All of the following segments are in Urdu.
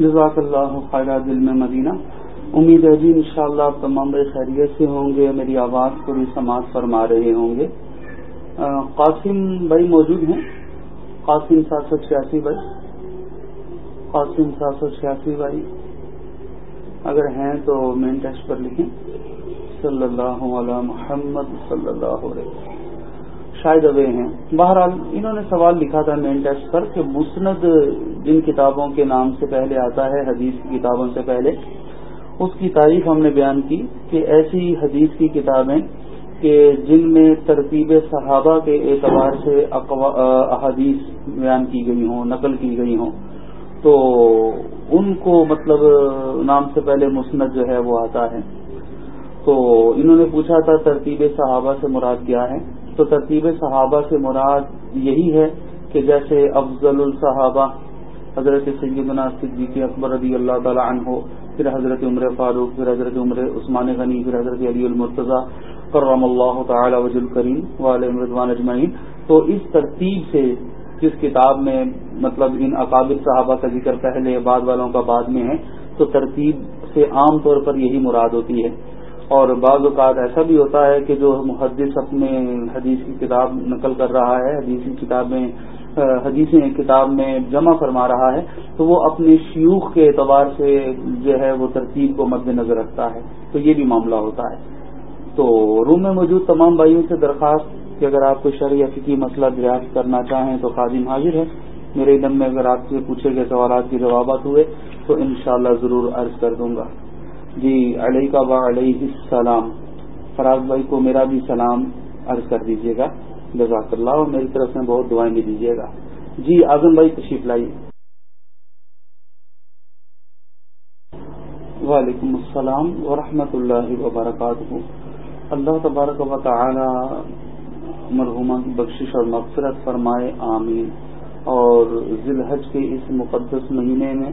جزاک اللہ خیر دل میں مدینہ۔ امید ہے جی انشاءاللہ شاء آپ تمام بھائی خیریت سے ہوں گے، میری آواز کو بھی سماعت فرما رہے ہوں گے۔ قاسم بھائی موجود ہیں۔ قاسم سات سو چھیاسی بھائی۔ قاسم سات سو چھیاسی بھائی۔ اگر ہیں تو مین ٹیکسٹ پر لکھیں۔ صلی اللہ علیہ محمد صلی اللہ علیہ شاید اوے ہیں۔ بہرحال انہوں نے سوال لکھا تھا مین ٹیکسٹ پر کہ مسند جن کتابوں کے نام سے پہلے آتا ہے، حدیث کی کتابوں سے پہلے، اس کی تعریف ہم نے بیان کی کہ ایسی حدیث کی کتابیں کہ جن میں ترتیب صحابہ کے اعتبار سے احادیث بیان کی گئی ہوں، نقل کی گئی ہوں، تو ان کو مطلب نام سے پہلے مسند جو ہے وہ آتا ہے۔ تو انہوں نے پوچھا تھا ترتیب صحابہ سے مراد کیا ہے؟ تو ترتیب صحابہ سے مراد یہی ہے کہ جیسے افضل الصحابہ حضرت سیدنا صدیق اکبر رضی اللہ تعالیٰ عنہ، پھر حضرت عمر فاروق، پھر حضرت عمر عثمان غنی، پھر حضرت علی المرتضی، کرم اللہ تعالی وج الکریم رضوان اجمعین۔ تو اس ترتیب سے جس کتاب میں مطلب ان اقابل صحابہ کا ذکر پہلے بعد والوں کا بعد میں ہے، تو ترتیب سے عام طور پر یہی مراد ہوتی ہے۔ اور بعض اوقات ایسا بھی ہوتا ہے کہ جو محدث اپنے حدیث کی کتاب نقل کر رہا ہے، حدیث کی کتاب میں حدیث کتاب میں جمع فرما رہا ہے، تو وہ اپنے شیوخ کے اعتبار سے جو ہے وہ ترتیب کو مد نظر رکھتا ہے، تو یہ بھی معاملہ ہوتا ہے۔ تو روم میں موجود تمام بھائیوں سے درخواست کہ اگر آپ کو شرح یا فکی مسئلہ دریافت کرنا چاہیں تو قادم حاضر ہے۔ میرے علم میں اگر آپ سے پوچھے گئے سوالات کے جوابات ہوئے تو انشاءاللہ ضرور عرض کر دوں گا۔ جی علیہ کا با علیہ السلام۔ فراز بھائی کو میرا بھی سلام عرض کر دیجیے گا۔ جزاک اللہ، اور میری طرف سے بہت دعائیں بھی دیجیے گا۔ جی اعظم بھائی تشریف لائیے۔ وعلیکم السلام ورحمۃ اللہ وبرکاتہ۔ اللہ تبارک و تعالی مرحومہ کی بخشش اور مغفرت فرمائے، آمین۔ اور ذی الحج کے اس مقدس مہینے میں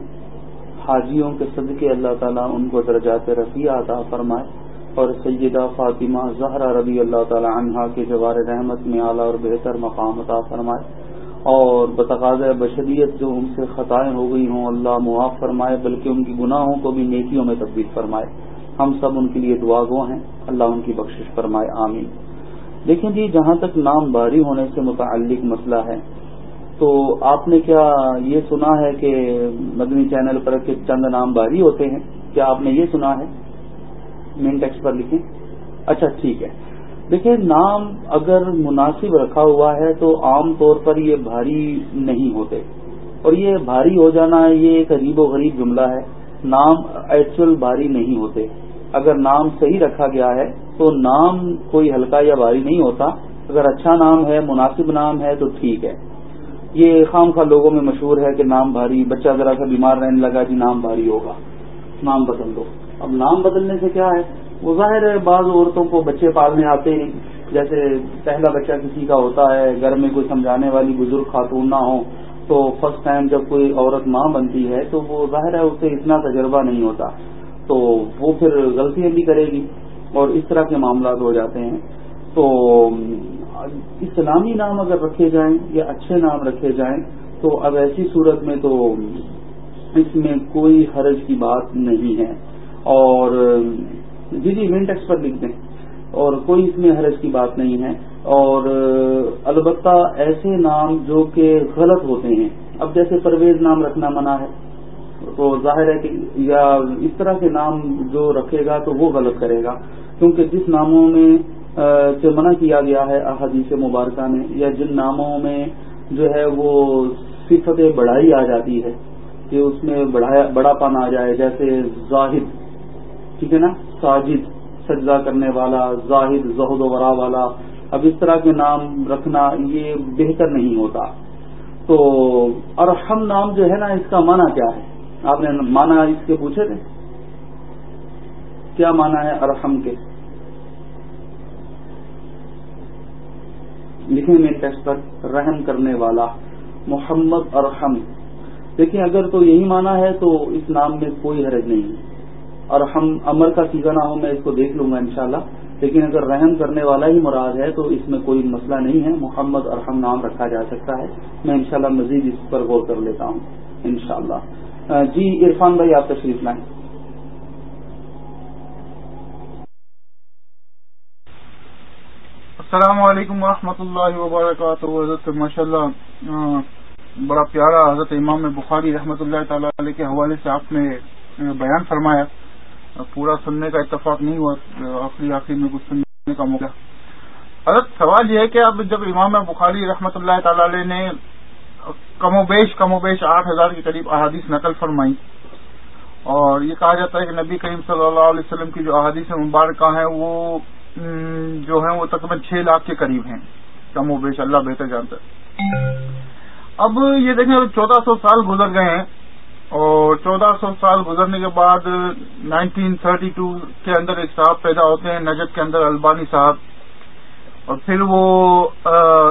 حاجیوں کے صدقے اللہ تعالیٰ ان کو درجات رفیع عطا فرمائے۔ اور سیدہ فاطمہ زہرا ربی اللہ تعالیٰ عنہا کے جوار رحمت میں اعلیٰ اور بہتر مقام عطا فرمائے۔ اور بتقاض بشریت جو ان سے خطائیں ہو گئی ہوں، اللہ معاف فرمائے، بلکہ ان کی گناہوں کو بھی نیکیوں میں تبدیل فرمائے۔ ہم سب ان کے لیے دعا گو ہیں، اللہ ان کی بخشش فرمائے، آمین۔ دیکھیں جی جہاں تک نام باری ہونے سے متعلق مسئلہ ہے، تو آپ نے کیا یہ سنا ہے کہ مدنی چینل پر کے چند نام باری ہوتے ہیں؟ کیا آپ نے یہ سنا ہے؟ مین ٹیکس پر لکھیں اچھا ٹھیک ہے۔ دیکھیں، نام اگر مناسب رکھا ہوا ہے تو عام طور پر یہ بھاری نہیں ہوتے۔ اور یہ بھاری ہو جانا یہ ایک عجیب و غریب جملہ ہے۔ نام ایکچوئل بھاری نہیں ہوتے۔ اگر نام صحیح رکھا گیا ہے تو نام کوئی ہلکا یا بھاری نہیں ہوتا۔ اگر اچھا نام ہے، مناسب نام ہے، تو ٹھیک ہے۔ یہ خام خواہ لوگوں میں مشہور ہے کہ نام بھاری، بچہ ذرا سا بیمار رہنے لگا جی نام بھاری ہوگا۔ نام بدل دو۔ اب نام بدلنے سے کیا ہے؟ وہ ظاہر ہے بعض عورتوں کو بچے پالنے آتے ہیں۔ جیسے پہلا بچہ کسی کا ہوتا ہے، گھر میں کوئی سمجھانے والی بزرگ خاتون نہ ہو تو فرسٹ ٹائم جب کوئی عورت ماں بنتی ہے، تو وہ ظاہر ہے اسے اتنا تجربہ نہیں ہوتا۔ تو وہ پھر غلطیاں بھی کرے گی۔ اور اس طرح کے معاملات ہو جاتے ہیں۔ تو اسلامی نام اگر رکھے جائیں یا اچھے نام رکھے جائیں، تو اب ایسی صورت میں تو اس میں کوئی حرج کی بات نہیں ہے۔ اور uh, جی جی ٹیکس پر لکھ دیں۔ اور کوئی اس میں حرج کی بات نہیں ہے۔ اور uh, البتہ ایسے نام جو کہ غلط ہوتے ہیں۔ اب جیسے پرویز نام رکھنا منع ہے۔ تو ظاہر ہے کہ یا اس طرح کے نام جو رکھے گا تو وہ غلط کرے گا۔ کیونکہ جس ناموں میں uh, سے منع کیا گیا ہے احادیث مبارکہ میں، یا جن ناموں میں جو ہے وہ صفت بڑھائی آ جاتی ہے، کہ اس میں بڑا پن آ جائے، جیسے زاہد۔ ٹھیک ہے نا؟ ساجد، سجدہ کرنے والا، زاہد، زہد و ورا والا، اب اس طرح کے نام رکھنا یہ بہتر نہیں ہوتا۔ تو ارحم نام جو ہے نا، اس کا معنی کیا ہے؟ آپ نے مانا اس کے پوچھے تھے؟ کیا مانا ہے ارحم کے؟ لکھیں میں ٹیکسٹ پر، رحم کرنے والا، محمد ارحم۔ دیکھیں، اگر تو یہی مانا ہے تو اس نام میں کوئی حرج نہیں۔ ہے اور ہم امر کا سیزا نہ ہو، میں اس کو دیکھ لوں گا انشاءاللہ۔ لیکن اگر رحم کرنے والا ہی مراد ہے، تو اس میں کوئی مسئلہ نہیں ہے۔ محمد ارحم نام رکھا جا سکتا ہے۔ میں انشاءاللہ مزید اس پر غور کر لیتا ہوں۔ انشاءاللہ۔ جی عرفان بھائی، آپ تشریف لائیں۔ السلام علیکم ورحمۃ اللہ وبرکاتہ۔ حضرت ماشاء اللہ بڑا پیارا حضرت امام بخاری رحمۃ اللہ تعالی علیہ کے حوالے سے آپ نے بیان فرمایا۔ پورا سننے کا اتفاق نہیں ہوا، آخری آخری میں کچھ سننے کا موقع حضرت، سوال یہ ہے کہ اب جب امام بخاری رحمۃ اللہ تعالی علیہ نے کم و بیش، کم و بیش آٹھ ہزار کے قریب احادیث نقل فرمائی، اور یہ کہا جاتا ہے کہ نبی کریم صلی اللہ علیہ وسلم کی جو احادیث مبارکہ ہیں، وہ جو ہیں وہ تقریباً چھ لاکھ کے قریب ہیں۔ کم و بیش، اللہ بہتر جانتا ہے۔ اب یہ دیکھیں، چودہ سو سال گزر گئے ہیں۔ اور چودہ سو سال گزرنے کے بعد نائنٹین تھرٹی ٹو کے اندر ایک صاحب پیدا ہوتے ہیں، نجد کے اندر البانی صاحب۔ اور پھر وہ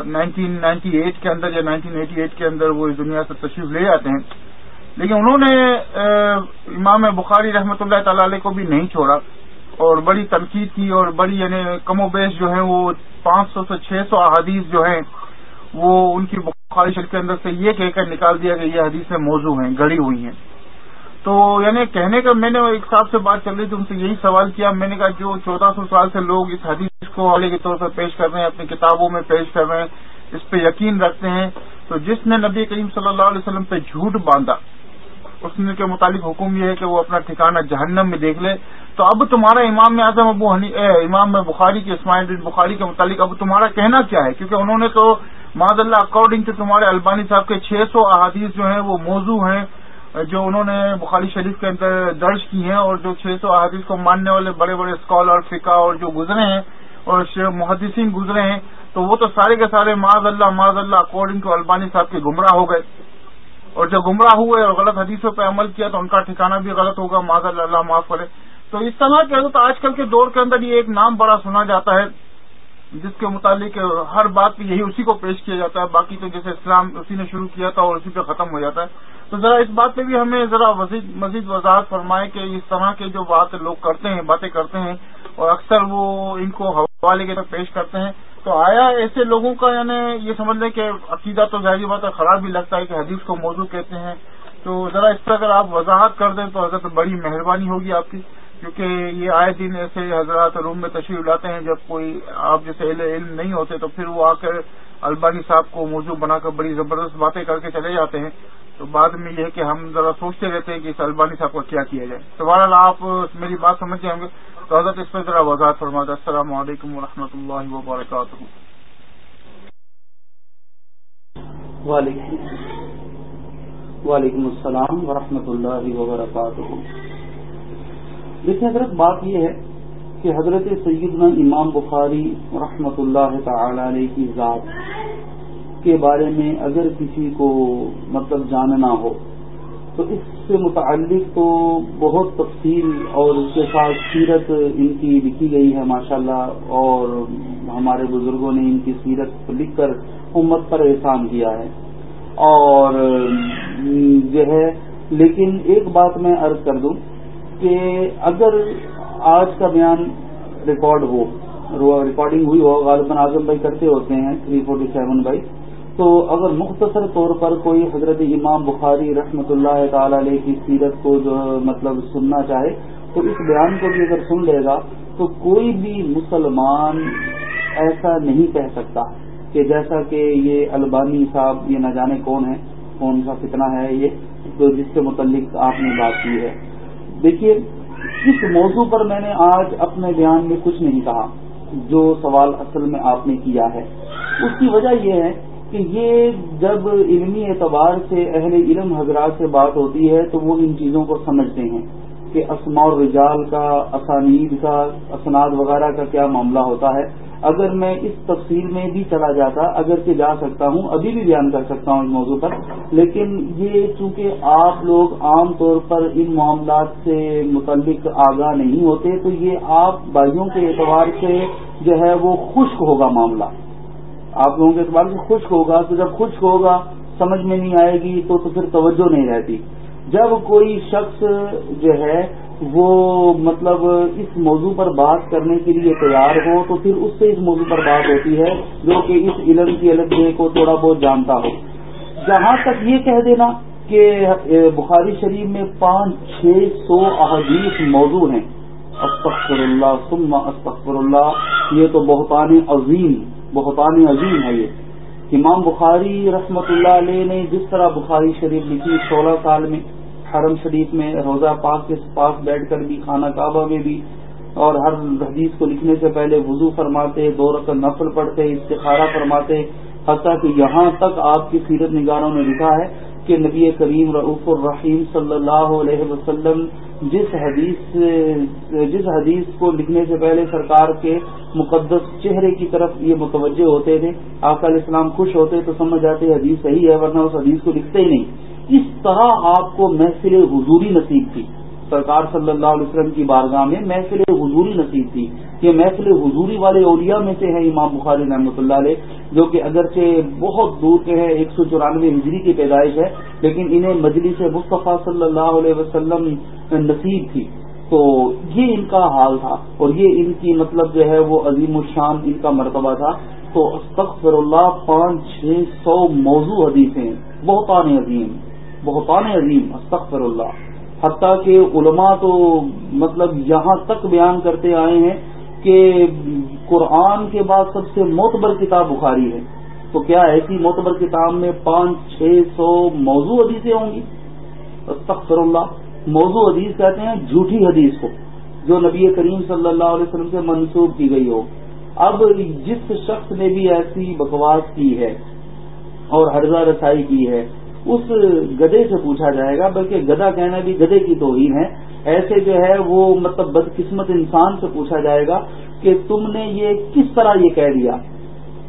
نائنٹین نائنٹی ایٹ کے اندر یا نائنٹین ایٹی ایٹ کے اندر وہ اس دنیا سے تشریف لے جاتے ہیں۔ لیکن انہوں نے امام بخاری رحمۃ اللہ تعالی علیہ کو بھی نہیں چھوڑا۔ اور بڑی تنقید کی اور بڑی یعنی کم و بیش جو ہے وہ پانچ سو سے چھ سو احادیث جو ہیں وہ ان کی بخاری شریف کے اندر سے یہ کہہ کر نکال دیا کہ یہ حدیثیں موضوع ہیں، گڑی ہوئی ہیں۔ تو یعنی کہنے کا میں نے ایک صاحب سے بات چل رہی تھی ان سے یہی سوال کیا۔ میں نے کہا جو چودہ سو سال سے لوگ اس حدیث کو حوالے کے طور پر پیش کر رہے ہیں، اپنی کتابوں میں پیش کر رہے ہیں، اس پہ یقین رکھتے ہیں۔ تو جس نے نبی کریم صلی اللہ علیہ وسلم پہ جھوٹ باندھا، اس کے متعلق حکم یہ ہے کہ وہ اپنا ٹھکانہ جہنم میں دیکھ لے۔ تو اب تمہارا امام اعظم ابو ہنی امام بخاری کے اسماعیل بخاری کے متعلق اب تمہارا کہنا کیا ہے؟ کیونکہ انہوں نے تو معذ اللہ اکارڈنگ ٹو تمہارے البانی صاحب کے چھ سو احادیث جو ہیں، وہ موضوع ہیں، جو انہوں نے بخاری شریف کے اندر درج کی ہیں اور جو چھ سو احادیث کو ماننے والے بڑے بڑے اسکالر فقہ اور جو گزرے ہیں اور محدثین گزرے ہیں، تو وہ تو سارے کے سارے معذ اللہ معذ اللہ اکارڈنگ ٹو البانی صاحب کے گمراہ ہو گئے۔ اور جب گمراہ ہوئے اور غلط حدیثوں پہ عمل کیا تو ان کا ٹھکانہ بھی غلط ہوگا معذ اللہ معاف کرے۔ تو اس طرح کہ تو آج کل کے دور کے اندر یہ ایک نام بڑا سنا جاتا ہے۔ جس کے متعلق ہر بات پہ یہی اسی کو پیش کیا جاتا ہے، باقی تو جیسے اسلام اسی نے شروع کیا تھا اور اسی پہ ختم ہو جاتا ہے۔ تو ذرا اس بات پہ بھی ہمیں ذرا مزید وضاحت فرمائے کہ اس طرح کے جو بات لوگ کرتے ہیں، باتیں کرتے ہیں اور اکثر وہ ان کو حوالے کے تک پیش کرتے ہیں، تو آیا ایسے لوگوں کا یعنی یہ سمجھ لیں کہ عقیدہ تو ظاہری بات ہے، خراب بھی لگتا ہے کہ حدیث کو موضوع کہتے ہیں۔ تو ذرا اس پہ اگر آپ وضاحت کر دیں تو حضرت بڑی مہربانی ہوگی آپ کی۔ کیونکہ یہ آئے دن ایسے حضرات روم میں تشریف لاتے ہیں، جب کوئی آپ جیسے علم نہیں ہوتے تو پھر وہ آ کر البانی صاحب کو موضوع بنا کر بڑی زبردست باتیں کر کے چلے جاتے ہیں۔ تو بعد میں یہ ہے کہ ہم ذرا سوچتے رہتے ہیں کہ اس البانی صاحب کو کیا کیا جائے۔ تو بہرحال آپ میری بات سمجھ جائیں گے۔ تو حضرت اس پہ ذرا وضاحت فرما دیں السلام علیکم و اللہ وبرکاتہ۔ وعلیکم السلام ورحمۃ اللہ وبرکاتہ۔ دیکھیں حضرت بات یہ ہے کہ حضرت سیدنا امام بخاری رحمۃ اللہ تعالی علیہ کی ذات کے بارے میں اگر کسی کو مطلب جاننا ہو، تو اس سے متعلق تو بہت تفصیل اور اس کے ساتھ سیرت ان کی لکھی گئی ہے ماشاءاللہ، اور ہمارے بزرگوں نے ان کی سیرت لکھ کر امت پر احسان کیا ہے۔ اور جو ہے، لیکن ایک بات میں عرض کر دوں کہ اگر آج کا بیان ریکارڈ ہو ریکارڈنگ ہوئی ہو، غالباً اعظم بھائی کرتے ہوتے ہیں تھری فورٹی سیون بائی تو اگر مختصر طور پر کوئی حضرت امام بخاری رحمۃ اللہ تعالی علیہ کی سیرت کو جو مطلب سننا چاہے، تو اس بیان کو بھی اگر سن لے گا، تو کوئی بھی مسلمان ایسا نہیں کہہ سکتا کہ جیسا کہ یہ البانی صاحب یہ نہ جانے کون ہے کون سا کتنا ہے یہ جس کے متعلق آپ نے بات کی ہے۔ دیکھیے، اس موضوع پر میں نے آج اپنے بیان میں کچھ نہیں کہا، جو سوال اصل میں آپ نے کیا ہے۔ اس کی وجہ یہ ہے کہ یہ جب علمی اعتبار سے اہل علم حضرات سے بات ہوتی ہے، تو وہ ان چیزوں کو سمجھتے ہیں کہ اسماء رجال کا، اسانید کا، اسناد وغیرہ کا کیا معاملہ ہوتا ہے۔ اگر میں اس تفصیل میں بھی چلا جاتا، اگر کہ جا سکتا ہوں، ابھی بھی بیان کر سکتا ہوں اس موضوع پر۔ لیکن یہ چونکہ آپ لوگ عام طور پر ان معاملات سے متعلق آگاہ نہیں ہوتے، تو یہ آپ بھائیوں کے اعتبار سے جو ہے وہ خشک ہوگا معاملہ۔ آپ لوگوں کے اعتبار سے خشک ہوگا، تو جب خشک ہوگا، سمجھ میں نہیں آئے گی، تو تو پھر توجہ نہیں رہتی۔ جب کوئی شخص جو ہے وہ مطلب اس موضوع پر بات کرنے کے لیے تیار ہو تو پھر اس سے اس موضوع پر بات ہوتی ہے جو کہ اس علم کی الگ کو تھوڑا بہت جانتا ہو۔ جہاں تک یہ کہہ دینا کہ بخاری شریف میں پانچ، چھ سو احادیث موضوع ہیں۔ استغفر اللہ، ثم استغفر اللہ۔ یہ تو بہتان عظیم بہتان عظیم ہے یہ۔ امام بخاری رحمت اللہ علیہ نے جس طرح بخاری شریف لکھی سولہ سال میں حرم شریف میں روزہ پاک کے پاس بیٹھ کر بھی، خانہ کعبہ میں بھی اور ہر حدیث کو لکھنے سے پہلے وضو فرماتے، دو رقم نفل پڑھتے، استخارہ فرماتے، حتیٰ کہ یہاں تک آپ کی سیرت نگاروں نے لکھا ہے کہ نبی کریم رعف الرحیم صلی اللہ علیہ وسلم جس حدیث جس حدیث کو لکھنے سے پہلے سرکار کے مقدس چہرے کی طرف یہ متوجہ ہوتے تھے، آقا علیہ السلام خوش ہوتے تو سمجھ جاتے حدیث صحیح ہے، ورنہ اس حدیث کو لکھتے ہی نہیں۔ اس طرح آپ کو محفل حضوری نصیب تھی؟ سرکار صلی اللہ علیہ وسلم کی بارگاہ میں محفل حضوری نصیب تھی یہ محفل حضوری والے اولیاء میں سے ہیں امام بخاری رحمۃ اللہ علیہ، جو کہ اگرچہ بہت دور کے ہیں، ایک سو چورانوے ہجری کی پیدائش ہے، لیکن انہیں مجلس مصطفیٰ صلی اللہ علیہ وسلم نصیب تھی۔ تو یہ ان کا حال تھا اور یہ ان کی مطلب جو ہے وہ عظیم الشان ان کا مرتبہ تھا۔ تو استغفر اللہ، پانچ، چھ سو موضوع حدیثیں بہتان عظیم۔ بہتان عظیم، استغفر اللہ۔ حتیٰ کہ علماء تو مطلب یہاں تک بیان کرتے آئے ہیں کہ قرآن کے بعد سب سے معتبر کتاب بخاری ہے۔ تو کیا ایسی معتبر کتاب میں پانچ، چھ سو موضوع حدیثیں ہوں گی؟ استغفر اللہ۔ موضوع حدیث کہتے ہیں جھوٹی حدیث کو، جو نبی کریم صلی اللہ علیہ وسلم سے منسوخ کی گئی ہو۔ اب جس شخص نے بھی ایسی بکواس کی ہے اور حرضہ رسائی کی ہے اس گدے سے پوچھا جائے گا، بلکہ گدا کہنا بھی گدے کی توہین ہے۔ ایسے جو ہے وہ مطلب بدقسمت انسان سے پوچھا جائے گا کہ تم نے یہ کس طرح یہ کہہ دیا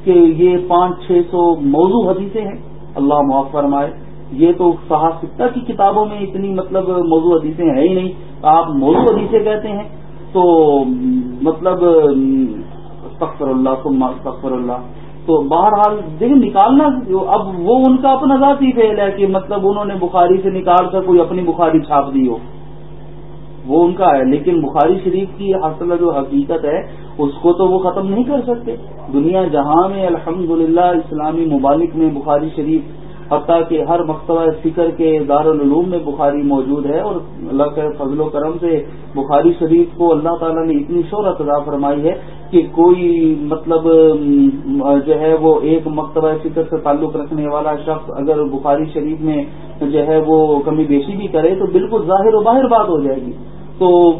کہ یہ پانچ چھ سو موضوع حدیثیں ہیں؟ اللہ معاف فرمائے۔ یہ تو صحافہ کی کتابوں میں اتنی مطلب موضوع حدیثیں ہیں ہی نہیں۔ آپ موضوع حدیثیں کہتے ہیں تو مطلب استغفر اللہ استغفر اللہ۔ تو بہرحال دیکھیں نکالنا اب وہ ان کا اپنا ذاتی فیل ہے کہ مطلب انہوں نے بخاری سے نکال کر کوئی اپنی بخاری چھاپ دی ہو۔ وہ ان کا ہے، لیکن بخاری شریف کی حاصل جو حقیقت ہے، اس کو تو وہ ختم نہیں کر سکتے۔ دنیا جہاں میں الحمدللہ اسلامی ممالک میں بخاری شریف، حتیٰ کہ ہر مکتبہ فکر کے دارالعلوم میں بخاری موجود ہے اور اللہ کے فضل و کرم سے بخاری شریف کو اللہ تعالیٰ نے اتنی شہرت ادا فرمائی ہے کہ کوئی مطلب جو ہے وہ ایک مکتبہ فکر سے تعلق رکھنے والا شخص اگر بخاری شریف میں جو ہے وہ کمی بیشی بھی کرے تو بالکل ظاہر و باہر بات ہو جائے گی۔ تو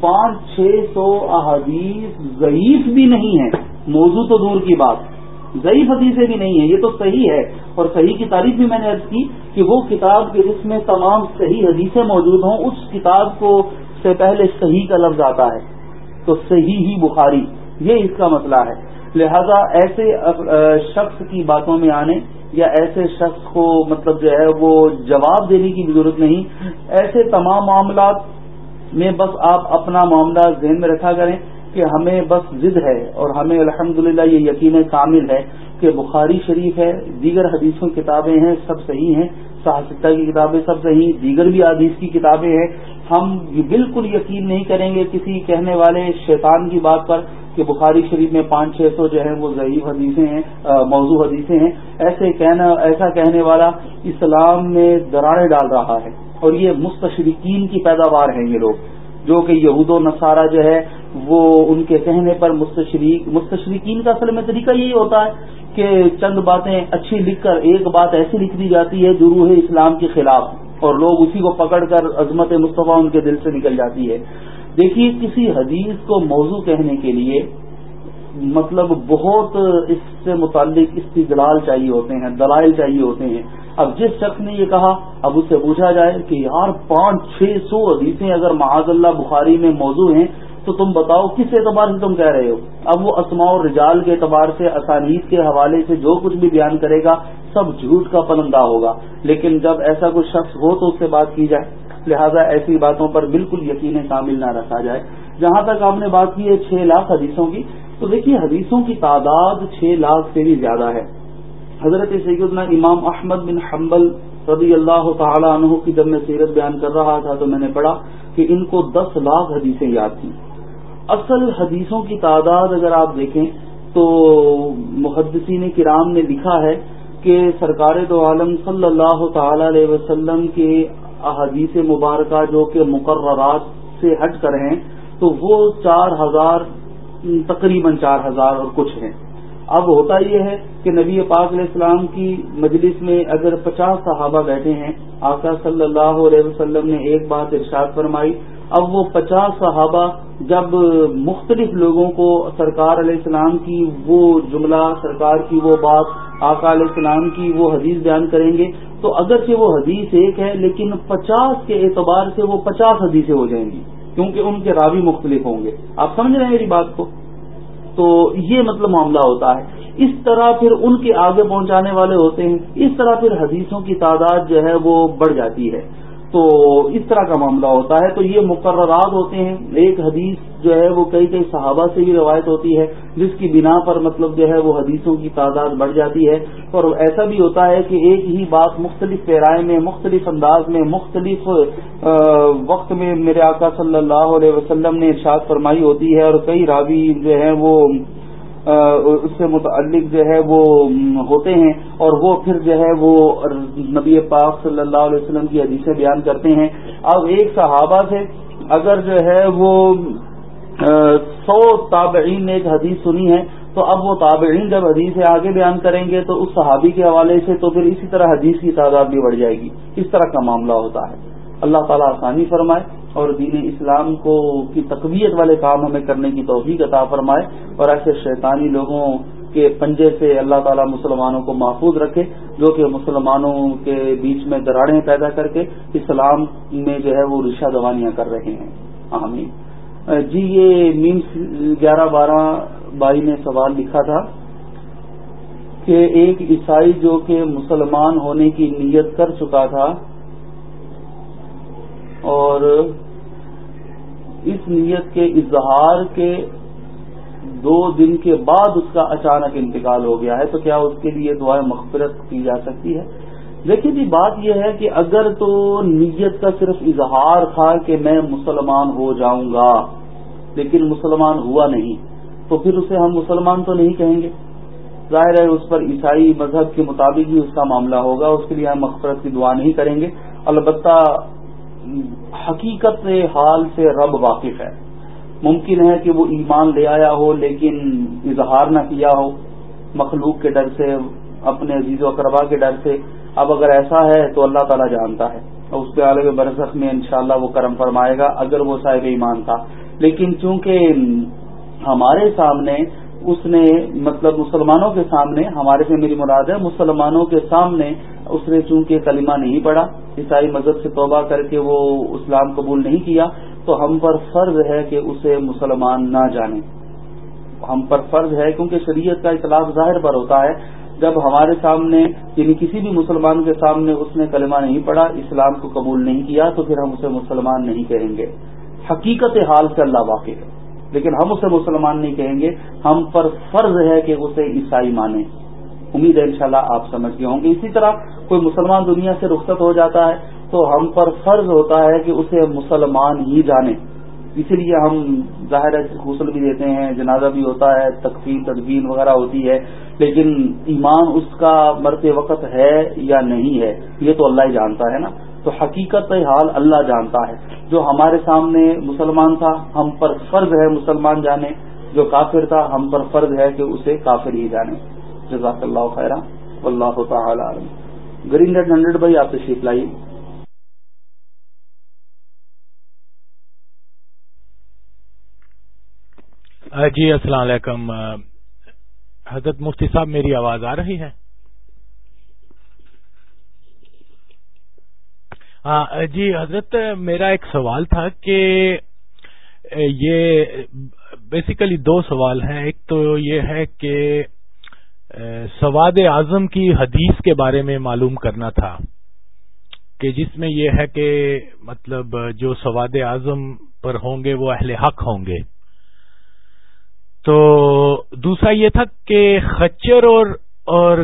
پانچ چھ سو احادیث ضعیف بھی نہیں ہے موضوع تو دور کی بات۔ ضعیف حدیثیں بھی نہیں ہیں، یہ تو صحیح ہے۔ اور صحیح کی تعریف بھی میں نے عرض کی کہ وہ کتاب کے جس میں تمام صحیح حدیثیں موجود ہوں۔ اس کتاب کو سے پہلے صحیح کا لفظ آتا ہے۔ تو صحیح ہی بخاری۔ یہ اس کا مسئلہ ہے۔ لہذا ایسے شخص کی باتوں میں آنے یا ایسے شخص کو مطلب جو ہے وہ جواب دینے کی ضرورت نہیں۔ ایسے تمام معاملات میں بس آپ اپنا معاملہ ذہن میں رکھا کریں کہ ہمیں بس ضد ہے اور ہمیں الحمدللہ یہ یقین کامل ہے کہ بخاری شریف ہے، دیگر حدیثوں کتابیں ہیں، سب صحیح ہیں۔ صحافتہ کی کتابیں سب صحیح، دیگر بھی حدیث کی کتابیں ہیں۔ ہم بالکل یقین نہیں کریں گے کسی کہنے والے شیطان کی بات پر کہ بخاری شریف میں پانچ چھ سو جو ہے وہ ضعیف حدیثیں ہیں موضوع حدیثیں ہیں۔ ایسے کہنا، ایسا کہنے والا اسلام میں دراڑیں ڈال رہا ہے اور یہ مستشرقین کی پیداوار ہیں یہ لوگ۔ جو کہ یہود و نصارہ جو ہے وہ ان کے کہنے پر مستشریق مستشرقین کا اصل میں طریقہ یہی ہوتا ہے کہ چند باتیں اچھی لکھ کر ایک بات ایسی لکھ دی جاتی ہے جو روح اسلام کے خلاف اور لوگ اسی کو پکڑ کر عظمت مصطفیٰ ان کے دل سے نکل جاتی ہے۔ دیکھیے کسی حدیث کو موضوع کہنے کے لیے مطلب بہت اس سے متعلق استدلال چاہیے ہوتے ہیں، دلائل چاہیے ہوتے ہیں۔ اب جس شخص نے یہ کہا، اب اس سے پوچھا جائے کہ یار پانچ چھ سو حدیثیں اگر معاذ اللہ بخاری میں موضوع ہیں تو تم بتاؤ کس اعتبار سے تم کہہ رہے ہو؟ اب وہ اسماء اور رجال کے اعتبار سے اسانید کے حوالے سے جو کچھ بھی بیان کرے گا، سب جھوٹ کا پلندہ ہوگا۔ لیکن جب ایسا کوئی شخص ہو تو اس سے بات کی جائے۔ لہذا ایسی باتوں پر بالکل یقین شامل نہ رکھا جائے۔ جہاں تک آپ نے بات کی ہے چھ لاکھ حدیثوں کی، تو دیکھیے حدیثوں کی تعداد چھ لاکھ سے بھی زیادہ ہے۔ حضرت سیدنا امام احمد بن حنبل رضی اللہ تعالی عنہ کی جب میں سیرت بیان کر رہا تھا تو میں نے پڑھا کہ ان کو دس لاکھ حدیثیں یاد تھیں۔ اصل حدیثوں کی تعداد اگر آپ دیکھیں تو محدثین کرام نے لکھا ہے کہ سرکار دو عالم صلی اللہ تعالی علیہ وسلم کے احادیث مبارکہ جو کہ مقررات سے ہٹ کر ہیں تو وہ چار ہزار، تقریباً چار ہزار اور کچھ ہیں۔ اب ہوتا یہ ہے کہ نبی پاک علیہ السلام کی مجلس میں اگر پچاس صحابہ بیٹھے ہیں، آقا صلی اللہ علیہ وسلم نے ایک بات ارشاد فرمائی اب وہ پچاس صحابہ جب مختلف لوگوں کو سرکار علیہ السلام کی وہ جملہ، سرکار کی وہ بات، آقا علیہ السلام کی وہ حدیث بیان کریں گے، تو اگرچہ وہ حدیث ایک ہے، لیکن پچاس کے اعتبار سے وہ پچاس حدیثیں ہو جائیں گی، کیونکہ ان کے راوی مختلف ہوں گے۔ آپ سمجھ رہے ہیں میری بات کو؟ تو یہ مطلب معاملہ ہوتا ہے۔ اس طرح پھر ان کے آگے پہنچانے والے ہوتے ہیں، اس طرح پھر حدیثوں کی تعداد جو ہے وہ بڑھ جاتی ہے۔ تو اس طرح کا معاملہ ہوتا ہے تو یہ مقررات ہوتے ہیں ایک حدیث جو ہے وہ کئی کئی صحابہ سے بھی روایت ہوتی ہے جس کی بنا پر مطلب جو ہے وہ حدیثوں کی تعداد بڑھ جاتی ہے اور ایسا بھی ہوتا ہے کہ ایک ہی بات مختلف پیرائے میں مختلف انداز میں مختلف وقت میں میرے آقا صلی اللہ علیہ وسلم نے ارشاد فرمائی ہوتی ہے اور کئی راوی جو ہیں وہ اس سے متعلق جو ہے وہ ہوتے ہیں اور وہ پھر جو ہے وہ نبی پاک صلی اللہ علیہ وسلم کی حدیثیں بیان کرتے ہیں۔ اب ایک صحابہ سے اگر جو ہے وہ سو تابعین نے ایک حدیث سنی ہے، تو اب وہ تابعین جب حدیث آگے بیان کریں گے تو اس صحابی کے حوالے سے تو پھر اسی طرح حدیث کی تعداد بھی بڑھ جائے گی۔ اس طرح کا معاملہ ہوتا ہے۔ اللہ تعالیٰ آسانی فرمائے اور دین اسلام کو کی تقویت والے کام ہمیں کرنے کی توفیق عطا فرمائے اور ایسے شیطانی لوگوں کے پنجے سے اللہ تعالیٰ مسلمانوں کو محفوظ رکھے جو کہ مسلمانوں کے بیچ میں دراڑیں پیدا کر کے اسلام میں جو ہے وہ رشا دوانیاں کر رہے ہیں۔ آمین۔ جی یہ میم گیارہ بارہ بائی نے سوال لکھا تھا کہ ایک عیسائی جو کہ مسلمان ہونے کی نیت کر چکا تھا اور اس نیت کے اظہار کے دو دن کے بعد اس کا اچانک انتقال ہو گیا ہے تو کیا اس کے لیے دعائیں مغفرت کی جا سکتی ہے؟ دیکھیے جی بات یہ ہے کہ اگر تو نیت کا صرف اظہار تھا کہ میں مسلمان ہو جاؤں گا، لیکن مسلمان ہوا نہیں، تو پھر اسے ہم مسلمان تو نہیں کہیں گے؟ ظاہر ہے اس پر عیسائی مذہب کے مطابق ہی اس کا معاملہ ہوگا، اس کے لیے ہم مغفرت کی دعا نہیں کریں گے۔ البتہ حقیقت حال سے رب واقف ہے۔ ممکن ہے کہ وہ ایمان لے آیا ہو، لیکن اظہار نہ کیا ہو۔ مخلوق کے ڈر سے، اپنے عزیز و اقربا کے ڈر سے۔ اب اگر ایسا ہے تو اللہ تعالیٰ جانتا ہے۔ اور اس پہ عالم برسخ میں انشاءاللہ وہ کرم فرمائے گا، اگر وہ صاحب ایمان تھا۔ لیکن چونکہ ہمارے سامنے، اس نے مطلب مسلمانوں کے سامنے، ہمارے سے میری مراد ہے، مسلمانوں کے سامنے اس نے چونکہ کلمہ نہیں پڑھا، عیسائی مذہب سے توبہ کر کے وہ اسلام قبول نہیں کیا، تو ہم پر فرض ہے کہ اسے مسلمان نہ جانے۔ ہم پر فرض ہے کیونکہ شریعت کا اطلاق ظاہر پر ہوتا ہے۔ جب ہمارے سامنے یعنی کسی بھی مسلمان کے سامنے اس نے کلمہ نہیں پڑھا، اسلام کو قبول نہیں کیا، تو پھر ہم اسے مسلمان نہیں کہیں گے۔ حقیقت حال سے اللہ واقع ہے، لیکن ہم اسے مسلمان نہیں کہیں گے۔ ہم پر فرض ہے کہ اسے عیسائی مانیں۔ امید ہے انشاءاللہ شاء آپ سمجھ گئے ہوں گے۔ اسی طرح کوئی مسلمان دنیا سے رخصت ہو جاتا ہے تو ہم پر فرض ہوتا ہے کہ اسے مسلمان ہی جانے۔ اسی لیے ہم ظاہر غسل بھی دیتے ہیں، جنازہ بھی ہوتا ہے تقفی تدبین وغیرہ ہوتی ہے، لیکن ایمان اس کا مرتے وقت ہے یا نہیں ہے، یہ تو اللہ ہی جانتا ہے نا۔ تو حقیقت حال اللہ جانتا ہے۔ جو ہمارے سامنے مسلمان تھا، ہم پر فرض ہے مسلمان جانے۔ جو کافر تھا، ہم پر فرض ہے کہ اسے کافر ہی جانے۔ جزاک اللہ خیرہ اللہ تعالی گرین ریڈ ہنڈریڈ بھائی، آپ تشریف لائیے جی السلام علیکم۔ حضرت مفتی صاحب، میری آواز آ رہی ہے؟ ہاں جی حضرت، میرا ایک سوال تھا کہ یہ بیسیکلی دو سوال ہیں۔ ایک تو یہ ہے کہ سواد اعظم کی حدیث کے بارے میں معلوم کرنا تھا کہ جس میں یہ ہے کہ مطلب جو سواد اعظم پر ہوں گے وہ اہل حق ہوں گے۔ تو دوسرا یہ تھا کہ خچر اور اور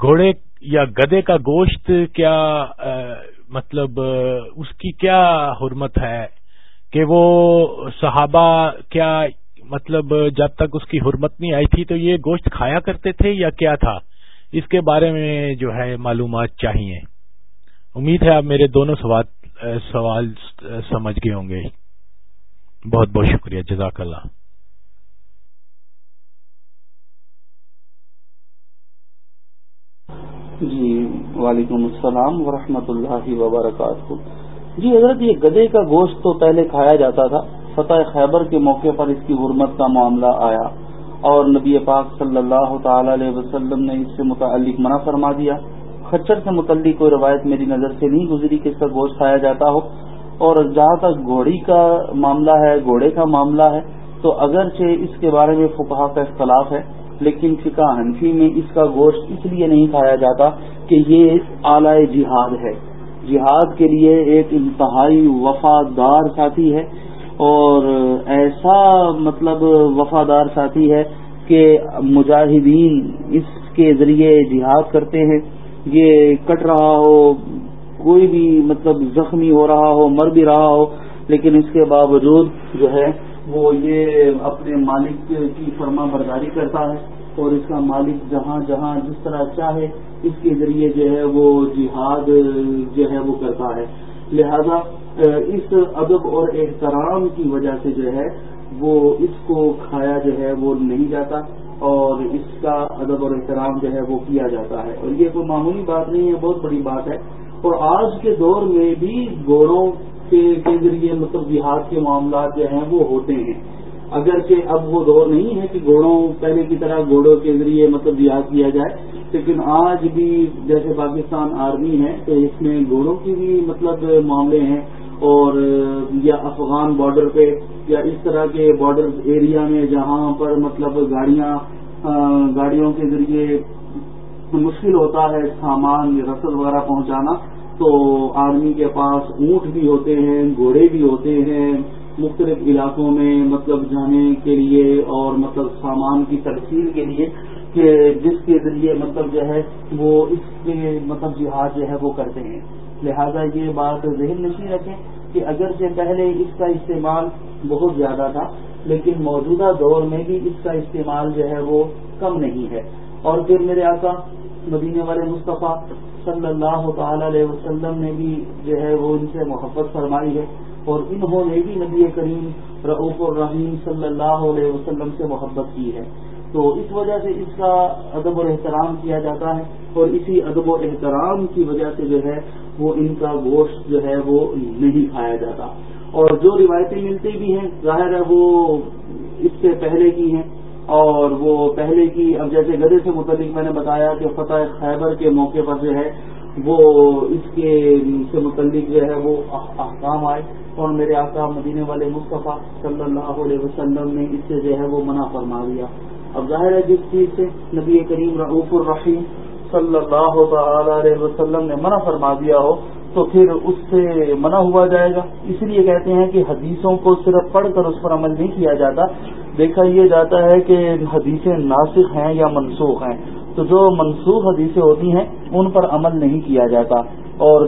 گھوڑے یا گدے کا گوشت کیا مطلب اس کی کیا حرمت ہے؟ کہ وہ صحابہ کیا مطلب جب تک اس کی حرمت نہیں آئی تھی تو یہ گوشت کھایا کرتے تھے یا کیا تھا؟ اس کے بارے میں جو ہے معلومات چاہیے۔ امید ہے آپ میرے دونوں سوال سوال، سمجھ گئے ہوں گے۔ بہت بہت شکریہ، جزاک اللہ۔ جی وعلیکم السلام ورحمۃ اللہ وبرکاتہ۔ جی حضرت، یہ گدے کا گوشت تو پہلے کھایا جاتا تھا۔ فتح خیبر کے موقع پر اس کی حرمت کا معاملہ آیا اور نبی پاک صلی اللہ تعالی علیہ وسلم نے اس سے متعلق منع فرما دیا۔ خچر سے متعلق کوئی روایت میری نظر سے نہیں گزری کہ اس کا گوشت کھایا جاتا ہو۔ اور جہاں تک گھوڑی کا معاملہ ہے، گھوڑے کا معاملہ ہے، تو اگرچہ اس کے بارے میں فکہ کا اختلاف ہے، لیکن فقہ حنفی میں اس کا گوشت اس لیے نہیں کھایا جاتا کہ یہ اعلی جہاد ہے۔ جہاد کے لیے ایک انتہائی وفادار ساتھی ہے۔ اور ایسا مطلب وفادار ساتھی ہے کہ مجاہدین اس کے ذریعے جہاد کرتے ہیں۔ یہ کٹ رہا ہو، کوئی بھی مطلب زخمی ہو رہا ہو، مر بھی رہا ہو، لیکن اس کے باوجود جو ہے وہ یہ اپنے مالک کی فرما برداری کرتا ہے اور اس کا مالک جہاں جہاں جس طرح چاہے اس کے ذریعے جو ہے وہ جہاد جو ہے وہ کرتا ہے۔ لہذا اس ادب اور احترام کی وجہ سے جو ہے، وہ اس کو کھایا جو ہے، وہ نہیں جاتا اور اس کا ادب اور احترام جو ہے، وہ کیا جاتا ہے۔ اور یہ کوئی معمولی بات نہیں ہے، بہت بڑی بات ہے۔ اور آج کے دور میں بھی گوڑوں کے ذریعے مطلب جہاد کے معاملات جو ہیں، وہ ہوتے ہیں۔ اگرچہ اب وہ دور نہیں ہے کہ گھوڑوں پہلے کی طرح گھوڑوں کے ذریعے مطلب جہاد کیا جائے، لیکن آج بھی جیسے پاکستان آرمی ہے، تو اس میں گھوڑوں کی بھی مطلب معاملے ہیں۔ اور یا افغان بارڈر پہ یا اس طرح کے بارڈر ایریا میں جہاں پر مطلب گاڑیاں گاڑیوں کے ذریعے مشکل ہوتا ہے سامان، رسد وغیرہ پہنچانا، تو آرمی کے پاس اونٹ بھی ہوتے ہیں، گھوڑے بھی ہوتے ہیں مختلف علاقوں میں مطلب جانے کے لیے اور مطلب سامان کی ترسیل کے لیے کہ جس کے ذریعے مطلب جو ہے وہ اس کے مطلب جہاد جو ہے وہ کرتے ہیں۔ لہذا یہ بات ذہن نہیں رکھیں کہ اگرچہ پہلے اس کا استعمال بہت زیادہ تھا، لیکن موجودہ دور میں بھی اس کا استعمال جو ہے وہ کم نہیں ہے۔ اور پھر میرے آقا، مدینے والے مصطفیٰ صلی اللہ تعالی علیہ وسلم نے بھی جو ہے وہ ان سے محبت فرمائی ہے۔ اور انہوں نے بھی نبی کریم رعف الرحیم صلی اللہ علیہ وسلم سے محبت کی ہے۔ تو اس وجہ سے اس کا ادب و احترام کیا جاتا ہے۔ اور اسی ادب و احترام کی وجہ سے جو ہے وہ ان کا گوشت جو ہے وہ نہیں کھایا جاتا۔ اور جو روایتیں ملتی بھی ہیں، ظاہر ہے وہ اس سے پہلے کی ہیں۔ اور وہ پہلے کی، اب جیسے گدے سے متعلق میں نے بتایا کہ فتح خیبر کے موقع پر جو ہے وہ اس کے سے متعلق جو ہے وہ احکام آئے۔ اور میرے آقا مدینے والے مصطفیٰ صلی اللہ علیہ وسلم نے اس سے جو ہے وہ منع فرما دیا۔ اب ظاہر ہے جس چیز سے نبی کریم رعوف الرحیم صلی اللہ تعالی علیہ وسلم نے منع فرما دیا ہو تو پھر اس سے منع ہوا جائے گا۔ اس لیے کہتے ہیں کہ حدیثوں کو صرف پڑھ کر اس پر عمل نہیں کیا جاتا۔ دیکھا یہ جاتا ہے کہ حدیثیں ناسخ ہیں یا منسوخ ہیں۔ تو جو منسوخ حدیثیں ہوتی ہیں، ان پر عمل نہیں کیا جاتا۔ اور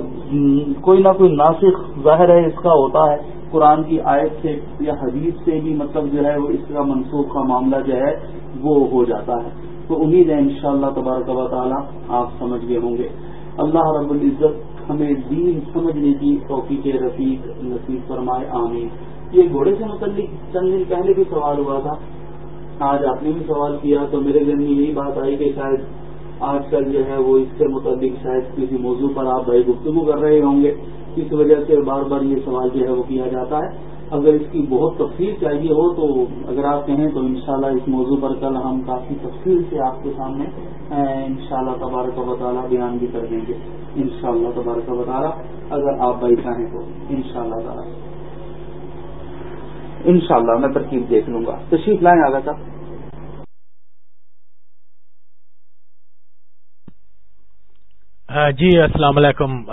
کوئی نہ کوئی ناسخ ظاہر ہے، اس کا ہوتا ہے۔ قرآن کی آیت سے یا حدیث سے بھی مطلب جو ہے، وہ اس کا منسوخ کا معاملہ جو ہے، وہ ہو جاتا ہے۔ تو امید ہے انشاءاللہ تبارک و تعالی آپ سمجھ گئے ہوں گے۔ اللہ رب العزت ہمیں دین سمجھنے کی توفیق رفیق نصیب فرمائے، آمین۔ یہ گھوڑے سے متعلق چند دن پہلے بھی سوال ہوا تھا۔ آج آپ نے بھی سوال کیا تو میرے ذہن میں یہی بات آئی کہ شاید آج کل جو ہے وہ اس سے متعلق شاید کسی موضوع پر آپ بھائی گفتگو کر رہے ہوں گے۔ اس وجہ سے بار بار یہ سوال جو ہے وہ کیا جاتا ہے۔ اگر اس کی بہت تفصیل چاہیے ہو تو اگر آپ کہیں تو انشاءاللہ اس موضوع پر کل ہم کافی تفصیل سے آپ کے سامنے انشاءاللہ تبارک و تعالیٰ بیان بھی کر دیں گے۔ انشاءاللہ تبارک و تعالیٰ، اگر آپ بھائی چاہیں تو انشاءاللہ تعالیٰ۔ انشاءاللہ میں ترکیب دیکھ لوں گا۔ تشریف لائیں آگا صاحب۔ ہاں جی السلام علیکم۔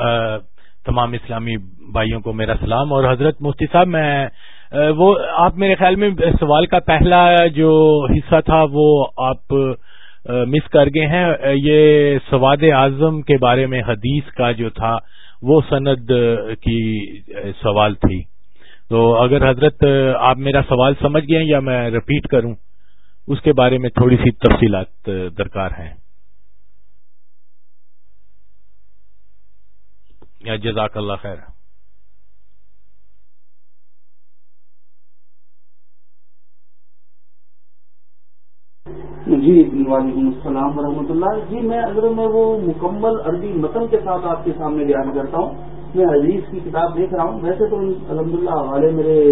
تمام اسلامی بھائیوں کو میرا سلام اور حضرت مفتی صاحب، میں وہ، آپ میرے خیال میں سوال کا پہلا جو حصہ تھا، وہ آپ مس کر گئے ہیں۔ یہ سواد اعظم کے بارے میں حدیث کا جو تھا، وہ سند کی سوال تھی۔ تو اگر حضرت آپ میرا سوال سمجھ گئے یا میں رپیٹ کروں، اس کے بارے میں تھوڑی سی تفصیلات درکار ہیں۔ جزاک اللہ خیر۔ جی وعلیکم السلام ورحمۃ اللہ۔ جی میں اگر میں وہ مکمل عربی متن کے ساتھ آپ کے سامنے بیان کرتا ہوں، میں حدیث کی کتاب دیکھ رہا ہوں۔ ویسے تو الحمد للہ حوالے میرے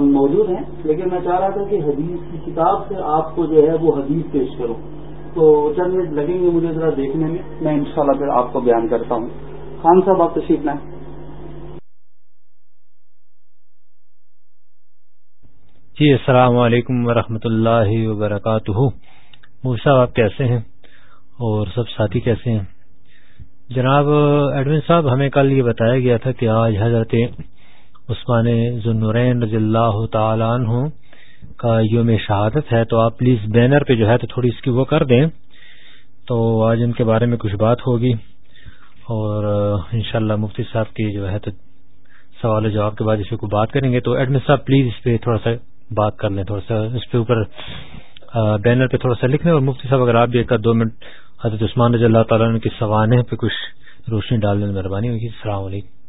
موجود ہیں، لیکن میں چاہ رہا تھا کہ حدیث کی کتاب سے آپ کو جو ہے وہ حدیث پیش کروں۔ تو چند منٹ لگیں گے مجھے ذرا دیکھنے میں میں انشاءاللہ پھر آپ کو بیان کرتا ہوں۔ خان صاحب، آپ تشریف لائیں۔ جی السلام علیکم ورحمۃ اللہ وبرکاتہ۔ موسا آپ کیسے ہیں؟ اور سب ساتھی کیسے ہیں؟ جناب، ایڈمن صاحب، ہمیں کل یہ بتایا گیا تھا کہ آج حضرت عثمان ذنورین رضی اللہ تعالیٰ عنہ کا یوم شہادت ہے، تو آپ پلیز بینر پہ جو ہے تو تھوڑی اس کی وہ کر دیں۔ تو آج ان کے بارے میں کچھ بات ہوگی۔ اور انشاءاللہ مفتی صاحب کی جو ہے تو سوال و جواب کے بعد اس پہ کوئی بات کریں گے تو ایڈمن صاحب پلیز اس پہ تھوڑا سا بات کر لیں، تھوڑا سا اس پہ اوپر بینر پہ تھوڑا سا لکھ لیں اور مفتی صاحب اگر آپ بھی ایک دو منٹ حضرت عثمان رضی اللہ تعالیٰ کی سوانح پہ کچھ روشنی ڈال دیں مہربانی ہوگی، السلام علیکم۔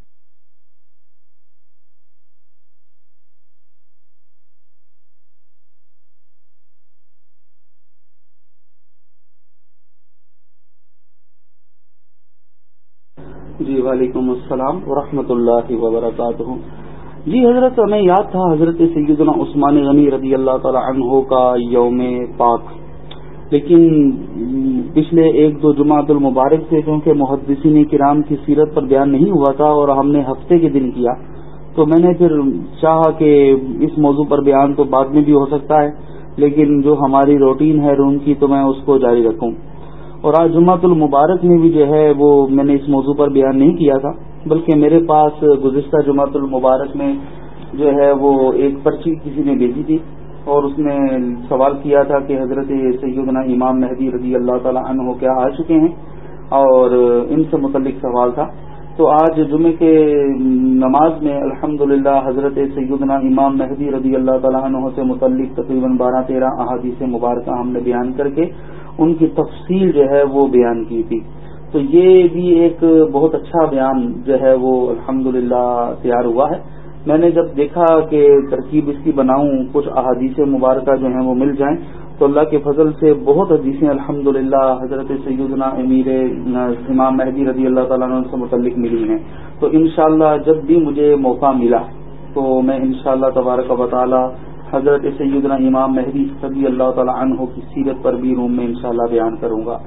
جی وعلیکم السلام ورحمۃ اللہ وبرکاتہ۔ جی حضرت، ہمیں یاد تھا حضرت سیدنا عثمان غنی رضی اللہ تعالی عنہ کا یوم پاک۔ لیکن پچھلے ایک دو جماعت المبارک سے کیونکہ محدثین کرام کی سیرت پر بیان نہیں ہوا تھا اور ہم نے ہفتے کے دن کیا، تو میں نے پھر چاہا کہ اس موضوع پر بیان تو بعد میں بھی ہو سکتا ہے، لیکن جو ہماری روٹین ہے روم کی، تو میں اس کو جاری رکھوں۔ اور آج جمعہ المبارک میں بھی جو ہے وہ میں نے اس موضوع پر بیان نہیں کیا تھا، بلکہ میرے پاس گزشتہ جمعہ المبارک میں جو ہے وہ ایک پرچی کسی نے بھیجی تھی اور اس نے سوال کیا تھا کہ حضرت سیدنا امام مہدی رضی اللہ تعالیٰ عنہ کیا آ چکے ہیں اور ان سے متعلق سوال تھا۔ تو آج جمعے کے نماز میں الحمد حضرت سیدنا امام مہدی رضی اللہ تعالیٰ عنہ سے متعلق تقریباً بارہ تیرہ احادیث مبارکہ ہم نے بیان کر کے ان کی تفصیل جو ہے وہ بیان کی تھی۔ تو یہ بھی ایک بہت اچھا بیان جو ہے وہ الحمد تیار ہوا ہے۔ میں نے جب دیکھا کہ ترکیب اس کی بناؤں، کچھ احادیث مبارکہ جو ہیں وہ مل جائیں، تو اللہ کے فضل سے بہت حدیثیں الحمد حضرت سیدنا امیر امام مہدی رضی اللہ تعالیٰ عنہ سے متعلق ملی ہیں۔ تو انشاءاللہ جب بھی مجھے موقع ملا، تو میں انشاءاللہ شاء تبارک و تعالی حضرت سیدنا امام مہدی رضی اللہ تعالیٰ عنہ کی سیرت پر بھی روم میں انشاءاللہ بیان کروں گا۔